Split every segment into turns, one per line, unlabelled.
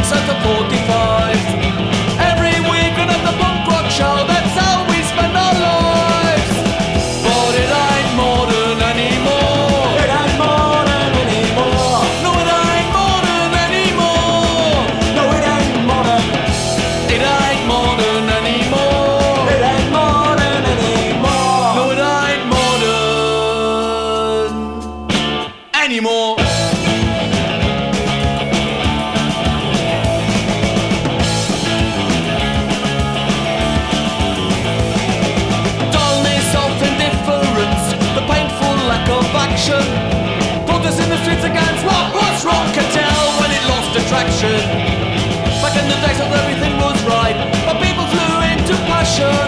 concert the 45. Every weekend at the punk rock show, that's how we spend our lives. But it ain't modern anymore. It
ain't modern anymore.
No, it ain't modern anymore. No,
it ain't modern.
It ain't modern anymore. It
ain't modern anymore.
No, it ain't modern anymore. Action. Protest in the streets against what was wrong can tell when it lost attraction. Back in the days when everything was right, but people flew into passion.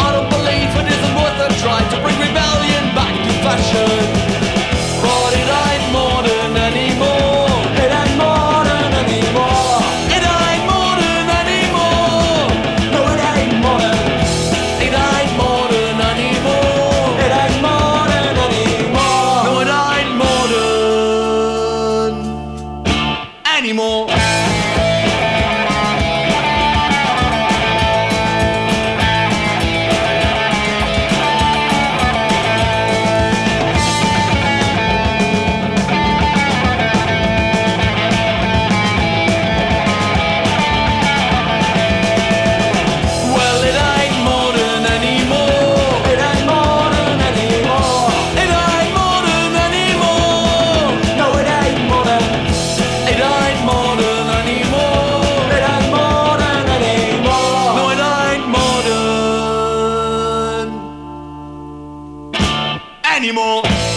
I don't believe it isn't worth a try to bring rebellion back to fashion. Anymore.